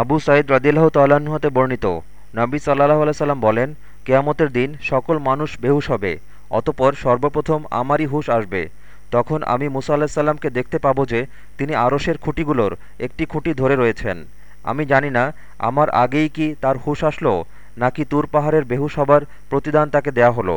আবু সাইদ রদিল্লাহ তাল্লাহ্ন হতে বর্ণিত। নবী সাল্লাহ আলাইসাল্লাম বলেন, কেয়ামতের দিন সকল মানুষ বেহুশ হবে, অতপর সর্বপ্রথম আমারই হুশ আসবে। তখন আমি মুসা আলাহিসাল্লামকে দেখতে পাব যে তিনি আরশের খুঁটিগুলোর একটি খুঁটি ধরে রয়েছেন। আমি জানি না, আমার আগেই কি তার হুশ আসলো, নাকি তুর পাহাড়ের বেহুশ হবার প্রতিদান তাকে দেয়া হলো।